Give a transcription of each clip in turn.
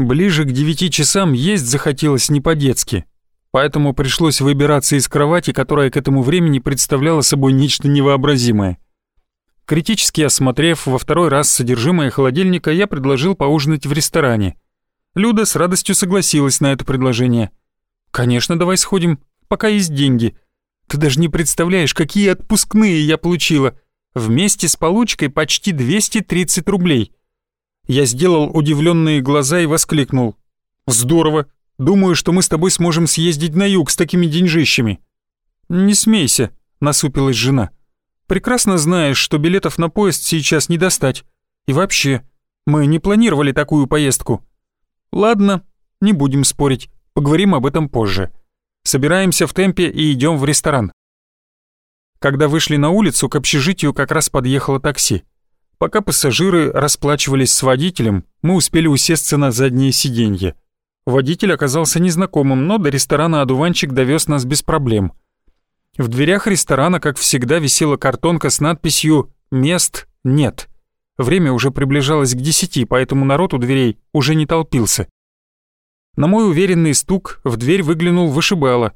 Ближе к девяти часам есть захотелось не по-детски, поэтому пришлось выбираться из кровати, которая к этому времени представляла собой нечто невообразимое. Критически осмотрев во второй раз содержимое холодильника, я предложил поужинать в ресторане. Люда с радостью согласилась на это предложение. «Конечно, давай сходим, пока есть деньги. Ты даже не представляешь, какие отпускные я получила. Вместе с получкой почти 230 рублей». Я сделал удивленные глаза и воскликнул. «Здорово! Думаю, что мы с тобой сможем съездить на юг с такими деньжищами». «Не смейся», — насупилась жена. «Прекрасно знаешь, что билетов на поезд сейчас не достать. И вообще, мы не планировали такую поездку». «Ладно, не будем спорить, поговорим об этом позже. Собираемся в темпе и идем в ресторан». Когда вышли на улицу, к общежитию как раз подъехало такси. Пока пассажиры расплачивались с водителем, мы успели усесться на заднее сиденье. Водитель оказался незнакомым, но до ресторана «Одуванчик» довез нас без проблем. В дверях ресторана, как всегда, висела картонка с надписью «Мест нет». Время уже приближалось к десяти, поэтому народ у дверей уже не толпился. На мой уверенный стук в дверь выглянул вышибало.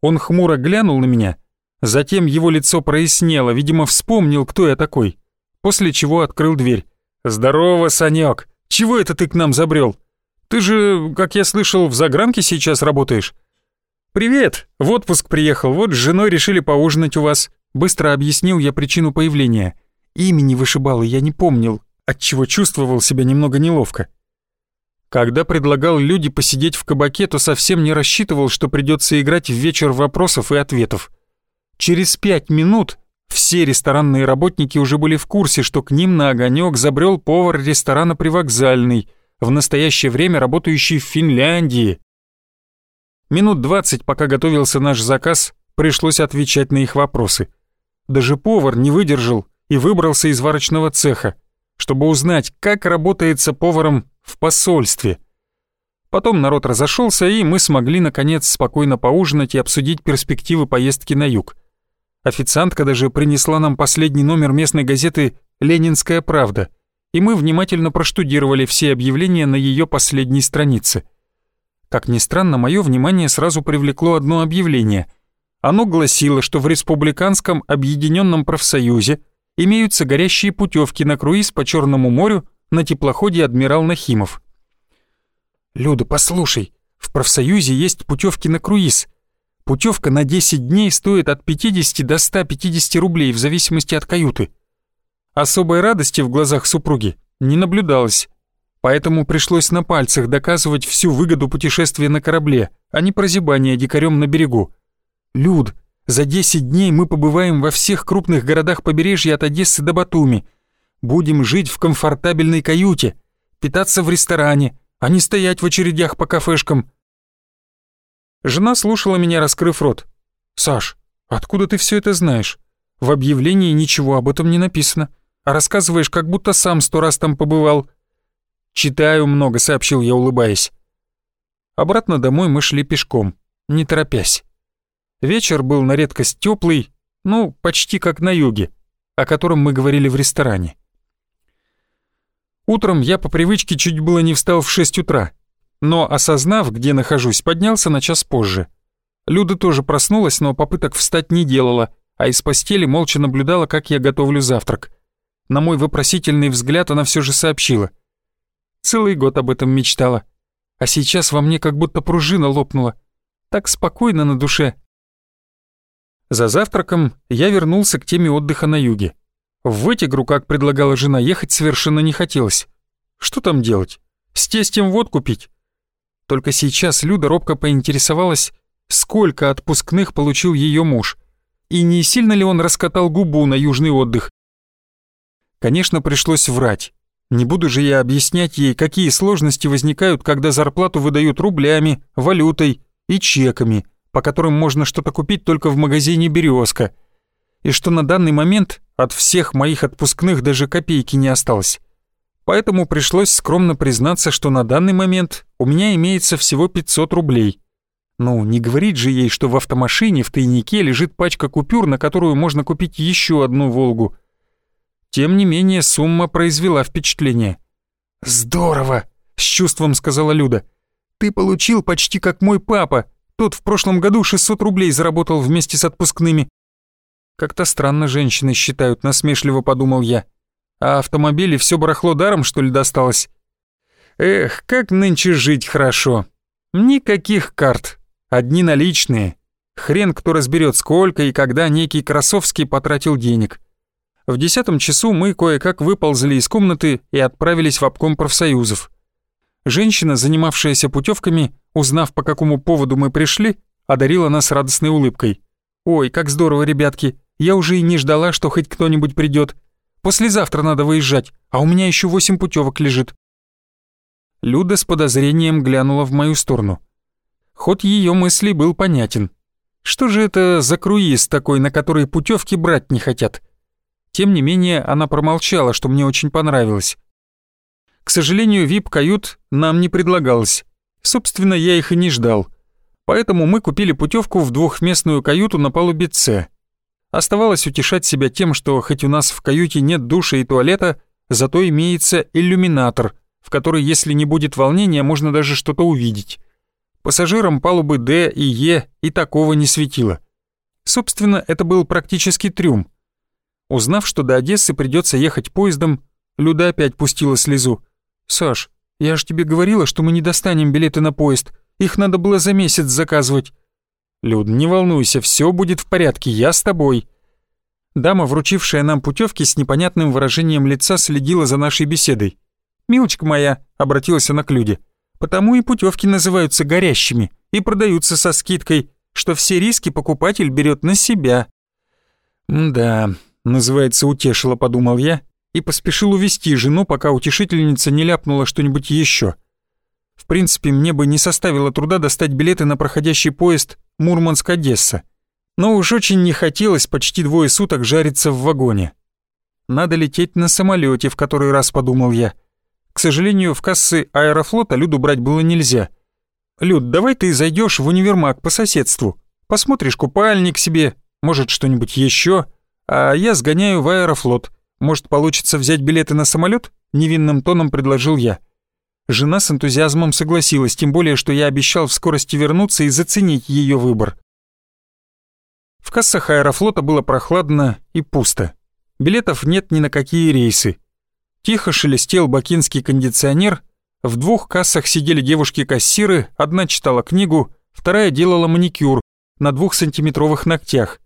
Он хмуро глянул на меня, затем его лицо прояснело, видимо, вспомнил, кто я такой после чего открыл дверь. «Здорово, Санек! Чего это ты к нам забрел? Ты же, как я слышал, в загранке сейчас работаешь?» «Привет! В отпуск приехал, вот с женой решили поужинать у вас». Быстро объяснил я причину появления. Имени вышибала я не помнил, отчего чувствовал себя немного неловко. Когда предлагал люди посидеть в кабаке, то совсем не рассчитывал, что придется играть в вечер вопросов и ответов. Через пять минут все ресторанные работники уже были в курсе, что к ним на огонек забрел повар ресторана «Привокзальный», в настоящее время работающий в Финляндии. Минут двадцать, пока готовился наш заказ, пришлось отвечать на их вопросы. Даже повар не выдержал и выбрался из варочного цеха, чтобы узнать, как работается поваром в посольстве. Потом народ разошелся, и мы смогли, наконец, спокойно поужинать и обсудить перспективы поездки на юг. Официантка даже принесла нам последний номер местной газеты «Ленинская правда», и мы внимательно проштудировали все объявления на ее последней странице. Как ни странно, мое внимание сразу привлекло одно объявление. Оно гласило, что в Республиканском объединенном профсоюзе имеются горящие путевки на круиз по Черному морю на теплоходе «Адмирал Нахимов». «Люда, послушай, в профсоюзе есть путевки на круиз», Путевка на 10 дней стоит от 50 до 150 рублей в зависимости от каюты. Особой радости в глазах супруги не наблюдалось, поэтому пришлось на пальцах доказывать всю выгоду путешествия на корабле, а не прозябания дикарем на берегу. «Люд, за 10 дней мы побываем во всех крупных городах побережья от Одессы до Батуми. Будем жить в комфортабельной каюте, питаться в ресторане, а не стоять в очередях по кафешкам, Жена слушала меня, раскрыв рот. «Саш, откуда ты все это знаешь? В объявлении ничего об этом не написано, а рассказываешь, как будто сам сто раз там побывал». «Читаю много», — сообщил я, улыбаясь. Обратно домой мы шли пешком, не торопясь. Вечер был на редкость теплый, ну, почти как на юге, о котором мы говорили в ресторане. Утром я по привычке чуть было не встал в шесть утра но, осознав, где нахожусь, поднялся на час позже. Люда тоже проснулась, но попыток встать не делала, а из постели молча наблюдала, как я готовлю завтрак. На мой вопросительный взгляд она все же сообщила. Целый год об этом мечтала. А сейчас во мне как будто пружина лопнула. Так спокойно на душе. За завтраком я вернулся к теме отдыха на юге. В Вытигру, как предлагала жена, ехать совершенно не хотелось. Что там делать? С тестем водку пить? Только сейчас Люда робко поинтересовалась, сколько отпускных получил ее муж, и не сильно ли он раскатал губу на южный отдых. Конечно, пришлось врать. Не буду же я объяснять ей, какие сложности возникают, когда зарплату выдают рублями, валютой и чеками, по которым можно что-то купить только в магазине «Березка», и что на данный момент от всех моих отпускных даже копейки не осталось поэтому пришлось скромно признаться, что на данный момент у меня имеется всего 500 рублей. Ну, не говорить же ей, что в автомашине в тайнике лежит пачка купюр, на которую можно купить еще одну «Волгу». Тем не менее, сумма произвела впечатление. «Здорово! с чувством сказала Люда. «Ты получил почти как мой папа. Тот в прошлом году 600 рублей заработал вместе с отпускными». «Как-то странно женщины считают», — насмешливо подумал я. «А автомобили все барахло даром, что ли, досталось?» «Эх, как нынче жить хорошо. Никаких карт, одни наличные. Хрен кто разберет, сколько и когда некий Красовский потратил денег». В десятом часу мы кое-как выползли из комнаты и отправились в обком профсоюзов. Женщина, занимавшаяся путевками, узнав, по какому поводу мы пришли, одарила нас радостной улыбкой. «Ой, как здорово, ребятки! Я уже и не ждала, что хоть кто-нибудь придет. Послезавтра надо выезжать, а у меня еще восемь путевок лежит». Люда с подозрением глянула в мою сторону. Ход ее мыслей был понятен. Что же это за круиз такой, на который путевки брать не хотят? Тем не менее, она промолчала, что мне очень понравилось. К сожалению, вип-кают нам не предлагалось. Собственно, я их и не ждал. Поэтому мы купили путевку в двухместную каюту на палубе С. Оставалось утешать себя тем, что хоть у нас в каюте нет душа и туалета, зато имеется иллюминатор, в который, если не будет волнения, можно даже что-то увидеть. Пассажирам палубы Д и Е и такого не светило. Собственно, это был практически трюм — Узнав, что до Одессы придется ехать поездом, Люда опять пустила слезу. «Саш, я ж тебе говорила, что мы не достанем билеты на поезд. Их надо было за месяц заказывать». «Люд, не волнуйся, все будет в порядке, я с тобой». Дама, вручившая нам путевки, с непонятным выражением лица следила за нашей беседой. «Милочка моя», — обратилась она к Люде, — «потому и путевки называются горящими и продаются со скидкой, что все риски покупатель берет на себя». «Да, называется, утешила, подумал я, и поспешил увести жену, пока утешительница не ляпнула что-нибудь еще. В принципе, мне бы не составило труда достать билеты на проходящий поезд Мурманск-Одесса, но уж очень не хотелось почти двое суток жариться в вагоне. Надо лететь на самолете, в который раз подумал я. К сожалению, в кассы аэрофлота Люду брать было нельзя. «Люд, давай ты зайдешь в универмаг по соседству, посмотришь купальник себе, может, что-нибудь еще а я сгоняю в аэрофлот. Может, получится взять билеты на самолет? невинным тоном предложил я. Жена с энтузиазмом согласилась, тем более, что я обещал в скорости вернуться и заценить ее выбор. В кассах аэрофлота было прохладно и пусто. Билетов нет ни на какие рейсы. Тихо шелестел бакинский кондиционер, в двух кассах сидели девушки-кассиры, одна читала книгу, вторая делала маникюр на двухсантиметровых ногтях.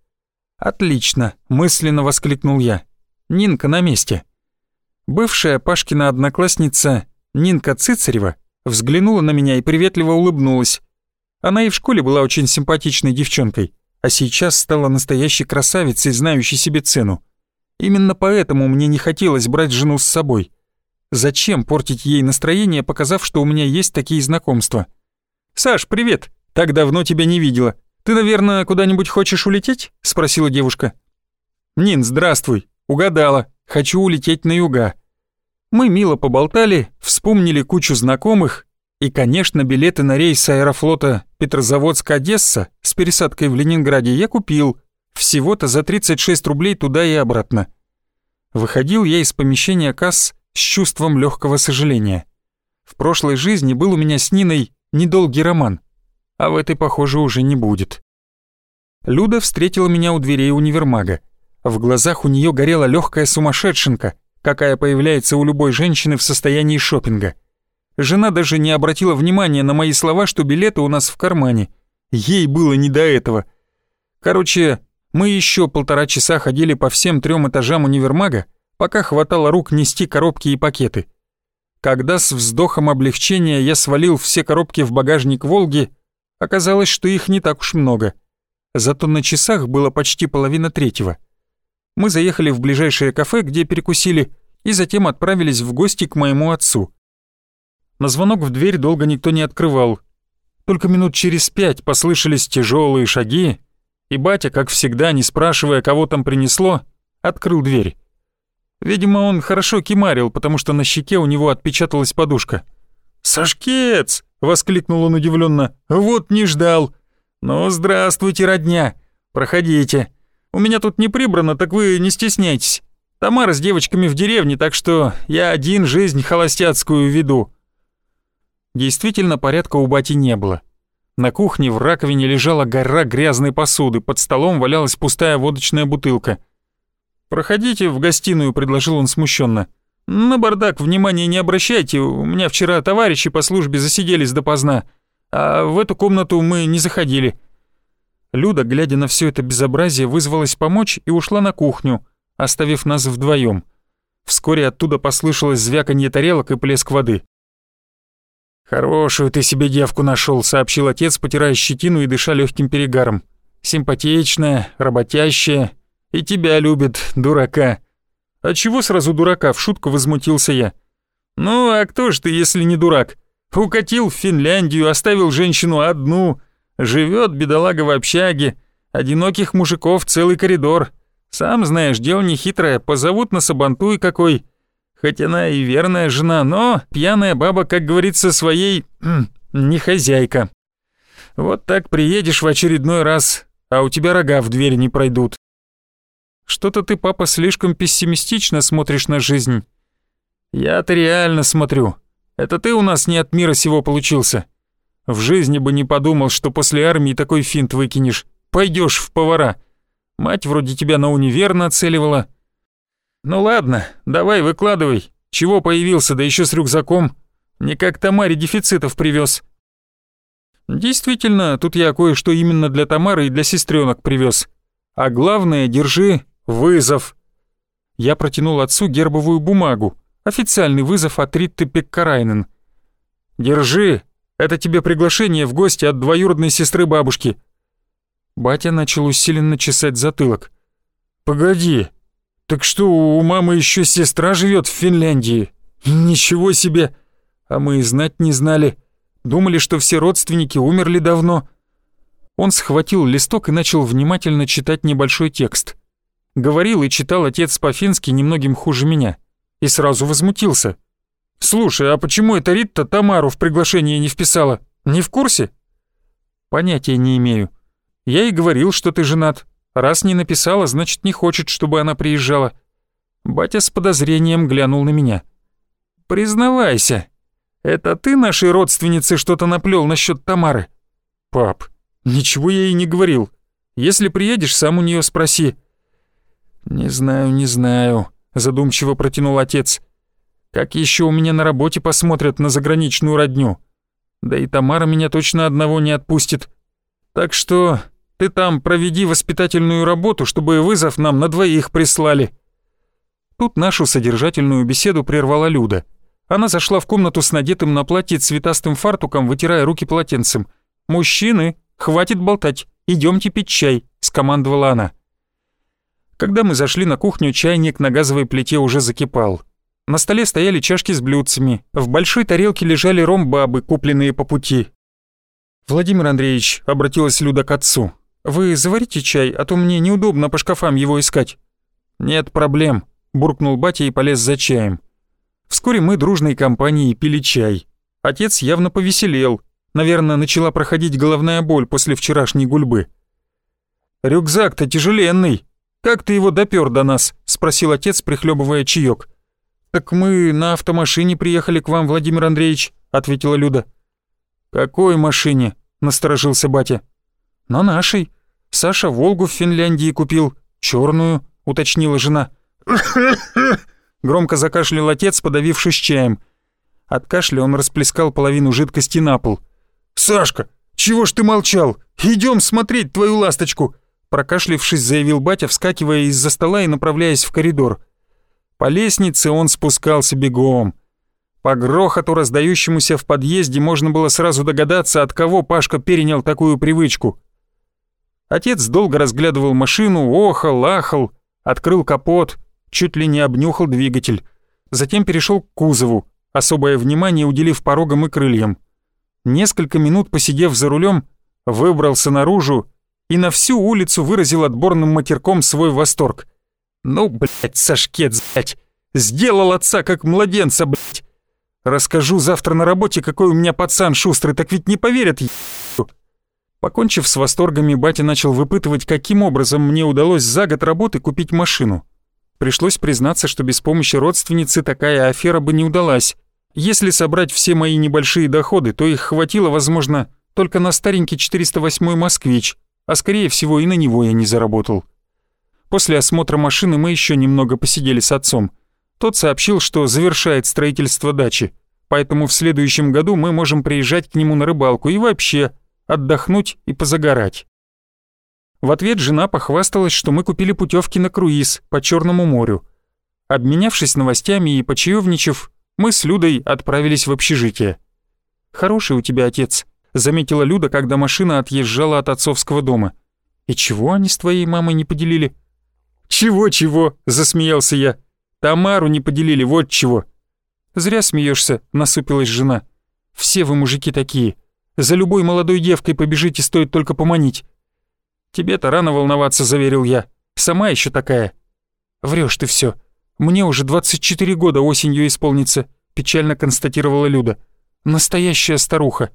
«Отлично!» — мысленно воскликнул я. «Нинка на месте». Бывшая Пашкина одноклассница Нинка Цицарева взглянула на меня и приветливо улыбнулась. Она и в школе была очень симпатичной девчонкой, а сейчас стала настоящей красавицей, знающей себе цену. Именно поэтому мне не хотелось брать жену с собой. Зачем портить ей настроение, показав, что у меня есть такие знакомства? «Саш, привет! Так давно тебя не видела. «Ты, наверное, куда-нибудь хочешь улететь?» — спросила девушка. «Нин, здравствуй. Угадала. Хочу улететь на юга». Мы мило поболтали, вспомнили кучу знакомых, и, конечно, билеты на рейс аэрофлота Петрозаводск-Одесса с пересадкой в Ленинграде я купил, всего-то за 36 рублей туда и обратно. Выходил я из помещения касс с чувством легкого сожаления. В прошлой жизни был у меня с Ниной недолгий роман а в этой, похоже, уже не будет. Люда встретила меня у дверей универмага. В глазах у нее горела легкая сумасшедшенка, какая появляется у любой женщины в состоянии шопинга. Жена даже не обратила внимания на мои слова, что билеты у нас в кармане. Ей было не до этого. Короче, мы еще полтора часа ходили по всем трем этажам универмага, пока хватало рук нести коробки и пакеты. Когда с вздохом облегчения я свалил все коробки в багажник «Волги», Оказалось, что их не так уж много. Зато на часах было почти половина третьего. Мы заехали в ближайшее кафе, где перекусили, и затем отправились в гости к моему отцу. На звонок в дверь долго никто не открывал. Только минут через пять послышались тяжелые шаги, и батя, как всегда, не спрашивая, кого там принесло, открыл дверь. Видимо, он хорошо кимарил, потому что на щеке у него отпечаталась подушка. «Сашкец!» воскликнул он удивленно. «Вот не ждал!» «Ну, здравствуйте, родня! Проходите. У меня тут не прибрано, так вы не стесняйтесь. Тамара с девочками в деревне, так что я один жизнь холостяцкую веду». Действительно, порядка у бати не было. На кухне в раковине лежала гора грязной посуды, под столом валялась пустая водочная бутылка. «Проходите в гостиную», — предложил он смущенно. «На бардак внимания не обращайте, у меня вчера товарищи по службе засиделись допоздна, а в эту комнату мы не заходили». Люда, глядя на все это безобразие, вызвалась помочь и ушла на кухню, оставив нас вдвоем. Вскоре оттуда послышалось звяканье тарелок и плеск воды. «Хорошую ты себе девку нашел, сообщил отец, потирая щетину и дыша легким перегаром. «Симпатичная, работящая, и тебя любит, дурака». «А чего сразу дурака?» — в шутку возмутился я. «Ну, а кто ж ты, если не дурак? Укатил в Финляндию, оставил женщину одну, живет бедолага в общаге, одиноких мужиков целый коридор. Сам знаешь, дело нехитрое, позовут на сабантуй какой. Хоть она и верная жена, но пьяная баба, как говорится, своей... не хозяйка. Вот так приедешь в очередной раз, а у тебя рога в дверь не пройдут. Что-то ты, папа, слишком пессимистично смотришь на жизнь. Я-то реально смотрю. Это ты у нас не от мира сего получился. В жизни бы не подумал, что после армии такой финт выкинешь. Пойдешь в повара. Мать вроде тебя на универ нацеливала. Ну ладно, давай выкладывай. Чего появился, да еще с рюкзаком? Не как Тамаре дефицитов привез. Действительно, тут я кое-что именно для Тамары и для сестренок привез. А главное, держи вызов. Я протянул отцу гербовую бумагу. Официальный вызов от Ритты Пеккарайнен. Держи, это тебе приглашение в гости от двоюродной сестры бабушки. Батя начал усиленно чесать затылок. «Погоди, так что у мамы еще сестра живет в Финляндии? Ничего себе! А мы и знать не знали. Думали, что все родственники умерли давно». Он схватил листок и начал внимательно читать небольшой текст. Говорил и читал отец по-фински немногим хуже меня. И сразу возмутился. «Слушай, а почему эта Ритта Тамару в приглашение не вписала? Не в курсе?» «Понятия не имею. Я и говорил, что ты женат. Раз не написала, значит, не хочет, чтобы она приезжала». Батя с подозрением глянул на меня. «Признавайся, это ты нашей родственнице что-то наплел насчет Тамары?» «Пап, ничего я ей не говорил. Если приедешь, сам у нее спроси». «Не знаю, не знаю», — задумчиво протянул отец. «Как еще у меня на работе посмотрят на заграничную родню? Да и Тамара меня точно одного не отпустит. Так что ты там проведи воспитательную работу, чтобы вызов нам на двоих прислали». Тут нашу содержательную беседу прервала Люда. Она зашла в комнату с надетым на платье цветастым фартуком, вытирая руки полотенцем. «Мужчины, хватит болтать, идемте пить чай», — скомандовала она. Когда мы зашли на кухню, чайник на газовой плите уже закипал. На столе стояли чашки с блюдцами, в большой тарелке лежали ромбабы, купленные по пути. «Владимир Андреевич», — обратилась Люда к отцу, «Вы заварите чай, а то мне неудобно по шкафам его искать». «Нет проблем», — буркнул батя и полез за чаем. Вскоре мы дружной компанией пили чай. Отец явно повеселел. Наверное, начала проходить головная боль после вчерашней гульбы. «Рюкзак-то тяжеленный. Как ты его допёр до нас?» — спросил отец, прихлебывая чаек. «Так мы на автомашине приехали к вам, Владимир Андреевич», — ответила Люда. «Какой машине?» — насторожился батя. «На нашей. Саша Волгу в Финляндии купил. черную, уточнила жена. Громко закашлял отец, подавившись чаем. От кашля он расплескал половину жидкости на пол. «Сашка, чего ж ты молчал? Идем смотреть твою ласточку!» Прокашлившись, заявил батя, вскакивая из-за стола и направляясь в коридор. По лестнице он спускался бегом. По грохоту, раздающемуся в подъезде, можно было сразу догадаться, от кого Пашка перенял такую привычку. Отец долго разглядывал машину, охал, ахал, открыл капот, чуть ли не обнюхал двигатель. Затем перешел к кузову, особое внимание уделив порогам и крыльям. Несколько минут посидев за рулем, выбрался наружу и на всю улицу выразил отборным матерком свой восторг. «Ну, блядь, Сашкет, блядь, сделал отца как младенца, блядь. Расскажу завтра на работе, какой у меня пацан шустрый, так ведь не поверят, еб***ь. Покончив с восторгами, батя начал выпытывать, каким образом мне удалось за год работы купить машину. Пришлось признаться, что без помощи родственницы такая афера бы не удалась. Если собрать все мои небольшие доходы, то их хватило, возможно, только на старенький 408 «Москвич», а скорее всего и на него я не заработал. После осмотра машины мы еще немного посидели с отцом. Тот сообщил, что завершает строительство дачи, поэтому в следующем году мы можем приезжать к нему на рыбалку и вообще отдохнуть и позагорать. В ответ жена похвасталась, что мы купили путевки на круиз по Черному морю. Обменявшись новостями и почаевничав, мы с Людой отправились в общежитие. «Хороший у тебя отец», — заметила Люда, когда машина отъезжала от отцовского дома. «И чего они с твоей мамой не поделили?» «Чего-чего?» — засмеялся я. «Тамару не поделили, вот чего». «Зря смеешься, насупилась жена. «Все вы мужики такие. За любой молодой девкой побежите, стоит только поманить. «Тебе-то рано волноваться», — заверил я. «Сама еще такая». Врешь ты все. Мне уже 24 года осенью исполнится», — печально констатировала Люда. «Настоящая старуха».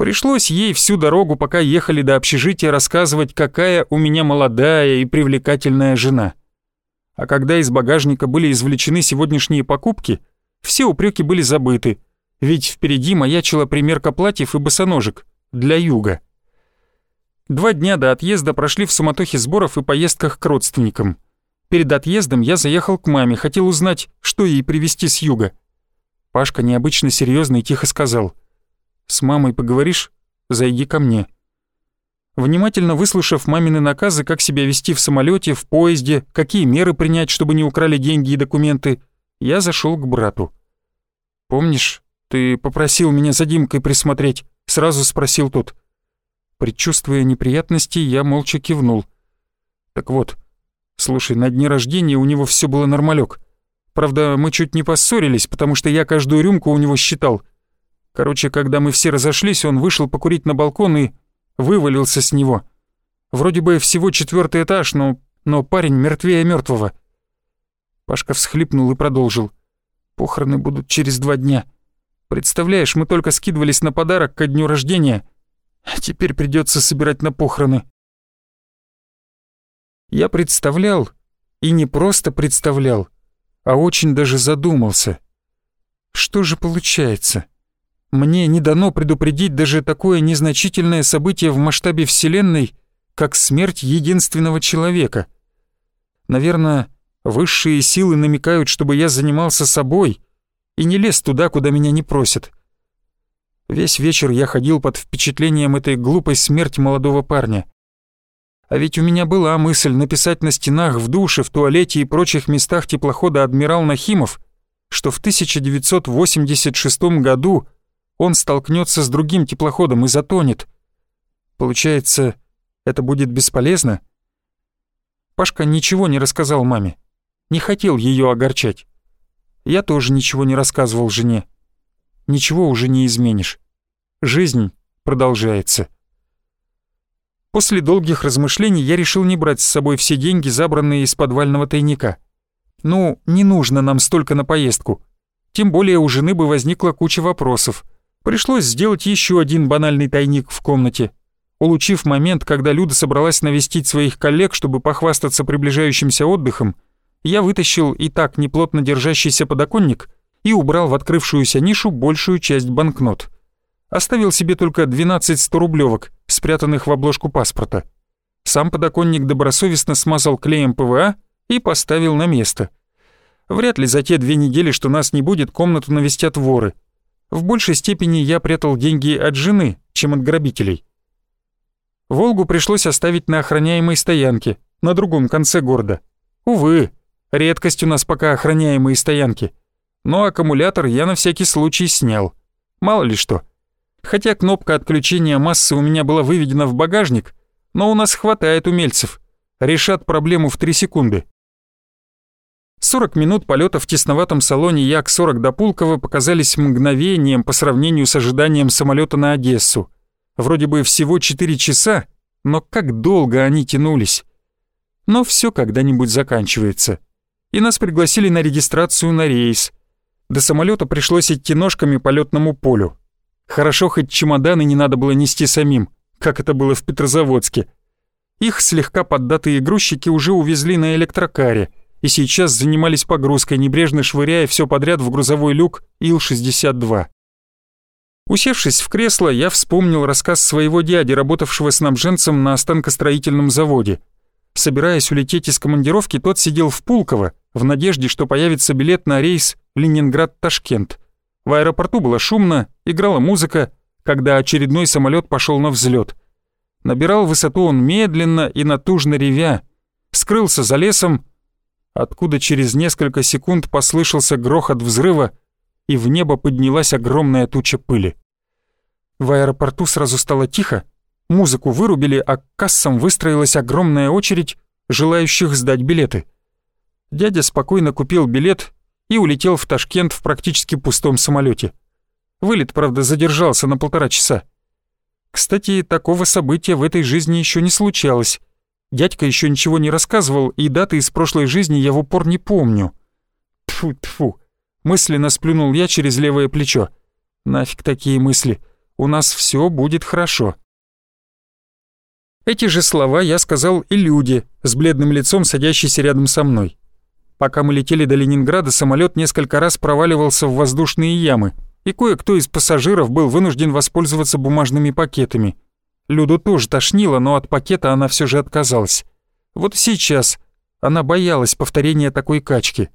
Пришлось ей всю дорогу, пока ехали до общежития, рассказывать, какая у меня молодая и привлекательная жена. А когда из багажника были извлечены сегодняшние покупки, все упреки были забыты, ведь впереди маячила примерка платьев и босоножек для юга. Два дня до отъезда прошли в суматохе сборов и поездках к родственникам. Перед отъездом я заехал к маме, хотел узнать, что ей привезти с юга. Пашка необычно серьезно и тихо сказал. «С мамой поговоришь? Зайди ко мне». Внимательно выслушав мамины наказы, как себя вести в самолете, в поезде, какие меры принять, чтобы не украли деньги и документы, я зашел к брату. «Помнишь, ты попросил меня за Димкой присмотреть?» — сразу спросил тот. Предчувствуя неприятности, я молча кивнул. «Так вот, слушай, на дне рождения у него все было нормалек. Правда, мы чуть не поссорились, потому что я каждую рюмку у него считал. Короче, когда мы все разошлись, он вышел покурить на балкон и вывалился с него. Вроде бы всего четвертый этаж, но, но парень мертвее мертвого. Пашка всхлипнул и продолжил. «Похороны будут через два дня. Представляешь, мы только скидывались на подарок ко дню рождения, а теперь придется собирать на похороны. Я представлял, и не просто представлял, а очень даже задумался. Что же получается? Мне не дано предупредить даже такое незначительное событие в масштабе Вселенной, как смерть единственного человека. Наверное, высшие силы намекают, чтобы я занимался собой и не лез туда, куда меня не просят. Весь вечер я ходил под впечатлением этой глупой смерти молодого парня. А ведь у меня была мысль написать на стенах, в душе, в туалете и прочих местах теплохода «Адмирал Нахимов», что в 1986 году он столкнется с другим теплоходом и затонет. Получается, это будет бесполезно? Пашка ничего не рассказал маме. Не хотел ее огорчать. Я тоже ничего не рассказывал жене ничего уже не изменишь. Жизнь продолжается. После долгих размышлений я решил не брать с собой все деньги, забранные из подвального тайника. Ну, не нужно нам столько на поездку. Тем более у жены бы возникла куча вопросов. Пришлось сделать еще один банальный тайник в комнате. Улучив момент, когда Люда собралась навестить своих коллег, чтобы похвастаться приближающимся отдыхом, я вытащил и так неплотно держащийся подоконник — и убрал в открывшуюся нишу большую часть банкнот. Оставил себе только 12 100-рублевок, спрятанных в обложку паспорта. Сам подоконник добросовестно смазал клеем ПВА и поставил на место. Вряд ли за те две недели, что нас не будет, комнату навестят воры. В большей степени я прятал деньги от жены, чем от грабителей. «Волгу» пришлось оставить на охраняемой стоянке, на другом конце города. Увы, редкость у нас пока охраняемые стоянки — но аккумулятор я на всякий случай снял. Мало ли что. Хотя кнопка отключения массы у меня была выведена в багажник, но у нас хватает умельцев. Решат проблему в 3 секунды. 40 минут полета в тесноватом салоне Як-40 до Пулково показались мгновением по сравнению с ожиданием самолета на Одессу. Вроде бы всего 4 часа, но как долго они тянулись. Но все когда-нибудь заканчивается. И нас пригласили на регистрацию на рейс — до самолета пришлось идти ножками по летному полю. Хорошо, хоть чемоданы не надо было нести самим, как это было в Петрозаводске. Их слегка поддатые грузчики уже увезли на электрокаре, и сейчас занимались погрузкой, небрежно швыряя все подряд в грузовой люк Ил-62. Усевшись в кресло, я вспомнил рассказ своего дяди, работавшего снабженцем на останкостроительном заводе. Собираясь улететь из командировки, тот сидел в Пулково, в надежде, что появится билет на рейс Ленинград-Ташкент. В аэропорту было шумно, играла музыка, когда очередной самолет пошел на взлет. Набирал высоту он медленно и натужно ревя, скрылся за лесом, откуда через несколько секунд послышался грохот взрыва, и в небо поднялась огромная туча пыли. В аэропорту сразу стало тихо, музыку вырубили, а к кассам выстроилась огромная очередь желающих сдать билеты. Дядя спокойно купил билет и улетел в Ташкент в практически пустом самолете. Вылет, правда, задержался на полтора часа. Кстати, такого события в этой жизни еще не случалось. Дядька еще ничего не рассказывал, и даты из прошлой жизни я в упор не помню. Тфу, тфу. Мысленно сплюнул я через левое плечо. Нафиг такие мысли. У нас все будет хорошо. Эти же слова я сказал и Люде, с бледным лицом садящейся рядом со мной. Пока мы летели до Ленинграда, самолет несколько раз проваливался в воздушные ямы, и кое-кто из пассажиров был вынужден воспользоваться бумажными пакетами. Люду тоже тошнило, но от пакета она все же отказалась. Вот сейчас она боялась повторения такой качки.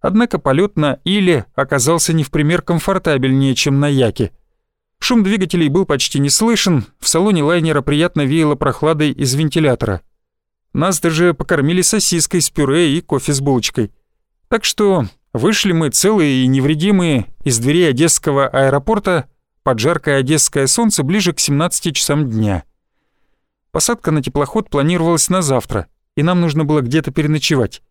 Однако полет на Иле оказался не в пример комфортабельнее, чем на Яке. Шум двигателей был почти не слышен, в салоне лайнера приятно веяло прохладой из вентилятора. Нас даже покормили сосиской с пюре и кофе с булочкой. Так что Вышли мы целые и невредимые из дверей Одесского аэропорта под жаркое одесское солнце ближе к 17 часам дня. Посадка на теплоход планировалась на завтра, и нам нужно было где-то переночевать.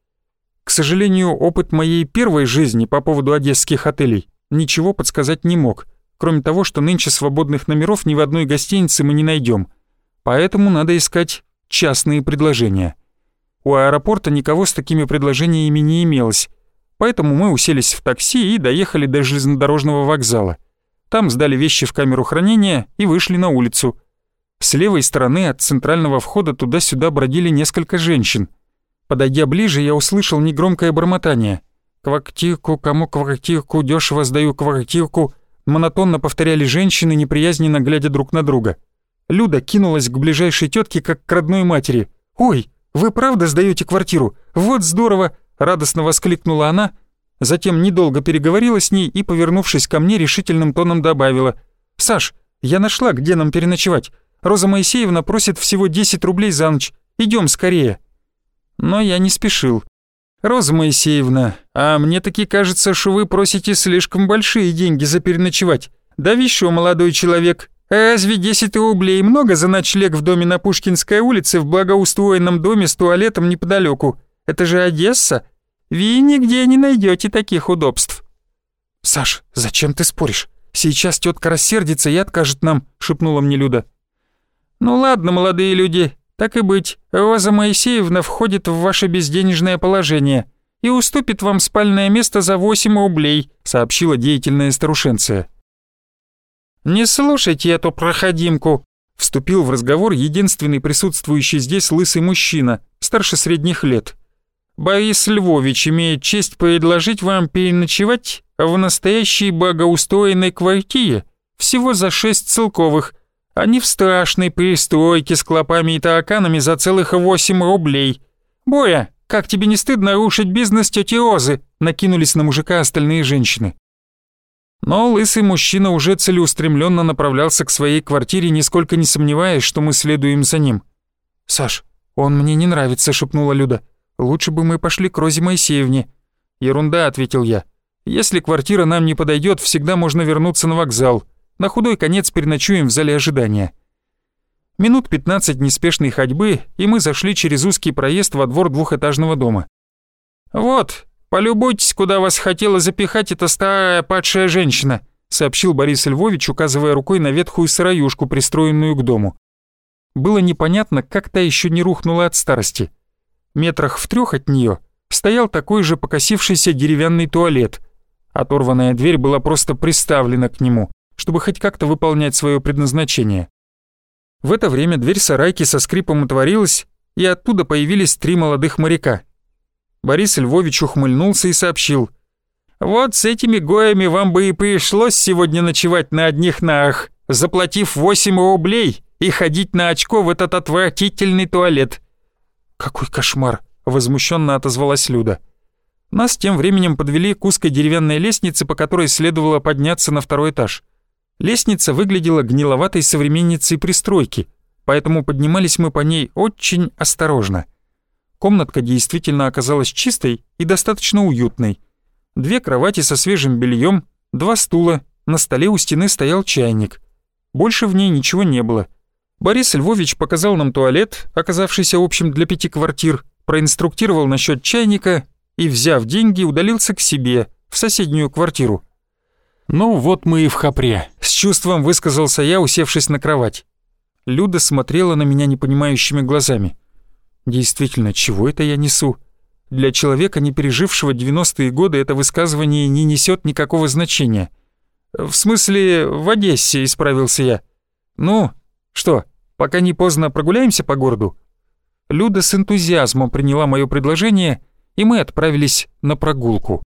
К сожалению, опыт моей первой жизни по поводу одесских отелей ничего подсказать не мог, кроме того, что нынче свободных номеров ни в одной гостинице мы не найдем. Поэтому надо искать частные предложения. У аэропорта никого с такими предложениями не имелось, Поэтому мы уселись в такси и доехали до железнодорожного вокзала. Там сдали вещи в камеру хранения и вышли на улицу. С левой стороны от центрального входа туда-сюда бродили несколько женщин. Подойдя ближе, я услышал негромкое бормотание. «Квактирку, кому квартирку, дешево сдаю квартирку», монотонно повторяли женщины, неприязненно глядя друг на друга. Люда кинулась к ближайшей тетке, как к родной матери. «Ой, вы правда сдаете квартиру? Вот здорово! радостно воскликнула она, затем недолго переговорила с ней и, повернувшись ко мне, решительным тоном добавила «Саш, я нашла, где нам переночевать. Роза Моисеевна просит всего 10 рублей за ночь. Идем скорее». Но я не спешил. «Роза Моисеевна, а мне таки кажется, что вы просите слишком большие деньги за переночевать. Да еще, молодой человек, разве 10 рублей много за ночлег в доме на Пушкинской улице в благоустроенном доме с туалетом неподалеку? Это же Одесса. Вы нигде не найдете таких удобств». «Саш, зачем ты споришь? Сейчас тетка рассердится и откажет нам», — шепнула мне Люда. «Ну ладно, молодые люди, так и быть, Роза Моисеевна входит в ваше безденежное положение и уступит вам спальное место за 8 рублей», — сообщила деятельная старушенция. «Не слушайте эту проходимку», — вступил в разговор единственный присутствующий здесь лысый мужчина, старше средних лет. Борис Львович имеет честь предложить вам переночевать в настоящей богоустроенной квартире всего за шесть целковых, а не в страшной пристройке с клопами и тараканами за целых восемь рублей. Боя, как тебе не стыдно рушить бизнес тети Розы?» накинулись на мужика остальные женщины. Но лысый мужчина уже целеустремленно направлялся к своей квартире, нисколько не сомневаясь, что мы следуем за ним. «Саш, он мне не нравится», — шепнула Люда. Лучше бы мы пошли к Розе Моисеевне». «Ерунда», — ответил я. «Если квартира нам не подойдет, всегда можно вернуться на вокзал. На худой конец переночуем в зале ожидания». Минут 15 неспешной ходьбы, и мы зашли через узкий проезд во двор двухэтажного дома. «Вот, полюбуйтесь, куда вас хотела запихать эта старая падшая женщина», сообщил Борис Львович, указывая рукой на ветхую сыроюшку, пристроенную к дому. Было непонятно, как та еще не рухнула от старости метрах в трех от нее стоял такой же покосившийся деревянный туалет. Оторванная дверь была просто приставлена к нему, чтобы хоть как-то выполнять свое предназначение. В это время дверь сарайки со скрипом отворилась, и оттуда появились три молодых моряка. Борис Львович ухмыльнулся и сообщил. «Вот с этими гоями вам бы и пришлось сегодня ночевать на одних ногах, заплатив 8 рублей и ходить на очко в этот отвратительный туалет». «Какой кошмар!» — возмущенно отозвалась Люда. Нас тем временем подвели к узкой деревянной лестнице, по которой следовало подняться на второй этаж. Лестница выглядела гниловатой современницей пристройки, поэтому поднимались мы по ней очень осторожно. Комнатка действительно оказалась чистой и достаточно уютной. Две кровати со свежим бельем, два стула, на столе у стены стоял чайник. Больше в ней ничего не было. Борис Львович показал нам туалет, оказавшийся общим для пяти квартир, проинструктировал насчет чайника и, взяв деньги, удалился к себе, в соседнюю квартиру. «Ну вот мы и в хапре», — с чувством высказался я, усевшись на кровать. Люда смотрела на меня непонимающими глазами. Действительно, чего это я несу? Для человека, не пережившего 90-е годы, это высказывание не несет никакого значения. В смысле, в Одессе, исправился я. Ну, что, пока не поздно прогуляемся по городу? Люда с энтузиазмом приняла мое предложение, и мы отправились на прогулку.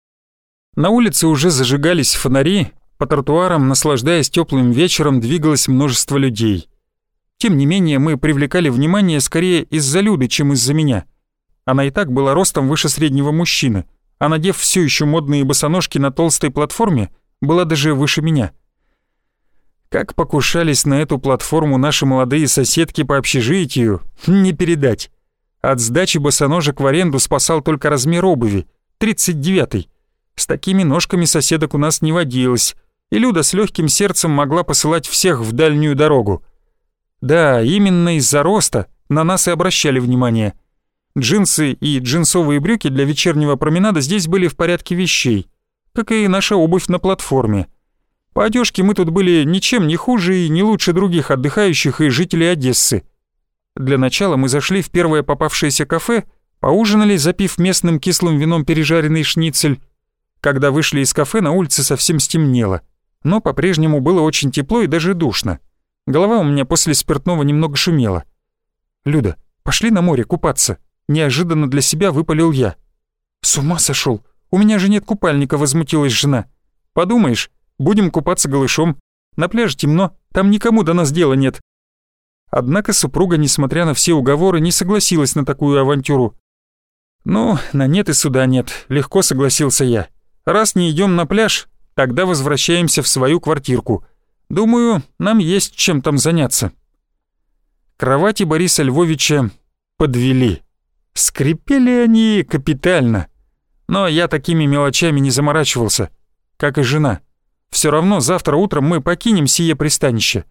На улице уже зажигались фонари, по тротуарам, наслаждаясь теплым вечером, двигалось множество людей. Тем не менее, мы привлекали внимание скорее из-за Люды, чем из-за меня. Она и так была ростом выше среднего мужчины, а надев все еще модные босоножки на толстой платформе, была даже выше меня. Как покушались на эту платформу наши молодые соседки по общежитию, не передать. От сдачи босоножек в аренду спасал только размер обуви, 39-й. С такими ножками соседок у нас не водилось, и Люда с легким сердцем могла посылать всех в дальнюю дорогу — да, именно из-за роста на нас и обращали внимание. Джинсы и джинсовые брюки для вечернего променада здесь были в порядке вещей, как и наша обувь на платформе. По одежке мы тут были ничем не хуже и не лучше других отдыхающих и жителей Одессы. Для начала мы зашли в первое попавшееся кафе, поужинали, запив местным кислым вином пережаренный шницель. Когда вышли из кафе, на улице совсем стемнело, но по-прежнему было очень тепло и даже душно. Голова у меня после спиртного немного шумела. «Люда, пошли на море купаться», — неожиданно для себя выпалил я. «С ума сошел! У меня же нет купальника», — возмутилась жена. «Подумаешь, будем купаться голышом. На пляже темно, там никому до нас дела нет». Однако супруга, несмотря на все уговоры, не согласилась на такую авантюру. «Ну, на нет и суда нет», — легко согласился я. «Раз не идем на пляж, тогда возвращаемся в свою квартирку. Думаю, нам есть чем там заняться. Кровати Бориса Львовича подвели. Скрипели они капитально. Но я такими мелочами не заморачивался, как и жена. Все равно завтра утром мы покинем сие пристанище.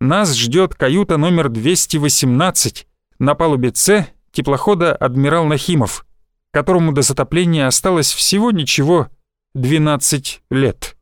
Нас ждет каюта номер 218 на палубе С теплохода «Адмирал Нахимов», которому до затопления осталось всего ничего 12 лет.